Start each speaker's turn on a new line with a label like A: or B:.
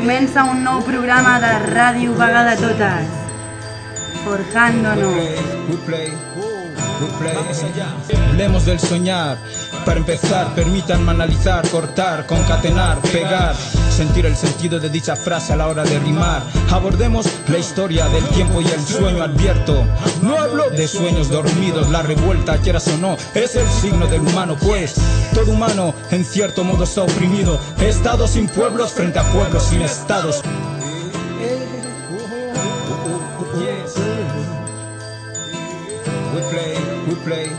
A: Comença un nou programa de Ràdio Vegada Totes. Forjándonos.
B: We play. Hablemos del soñar. Para empezar, permítanme analizar, cortar, concatenar, pegar, sentir el sentido de dicha frase a la hora de rimar. Abordemos la historia del tiempo y el sueño advierto. No hablo de sueños dormidos, la revuelta, quieras o no, es el signo del humano, pues todo humano en cierto modo está oprimido. Estados sin pueblos frente a pueblos sin estados. Yes. We play, we play,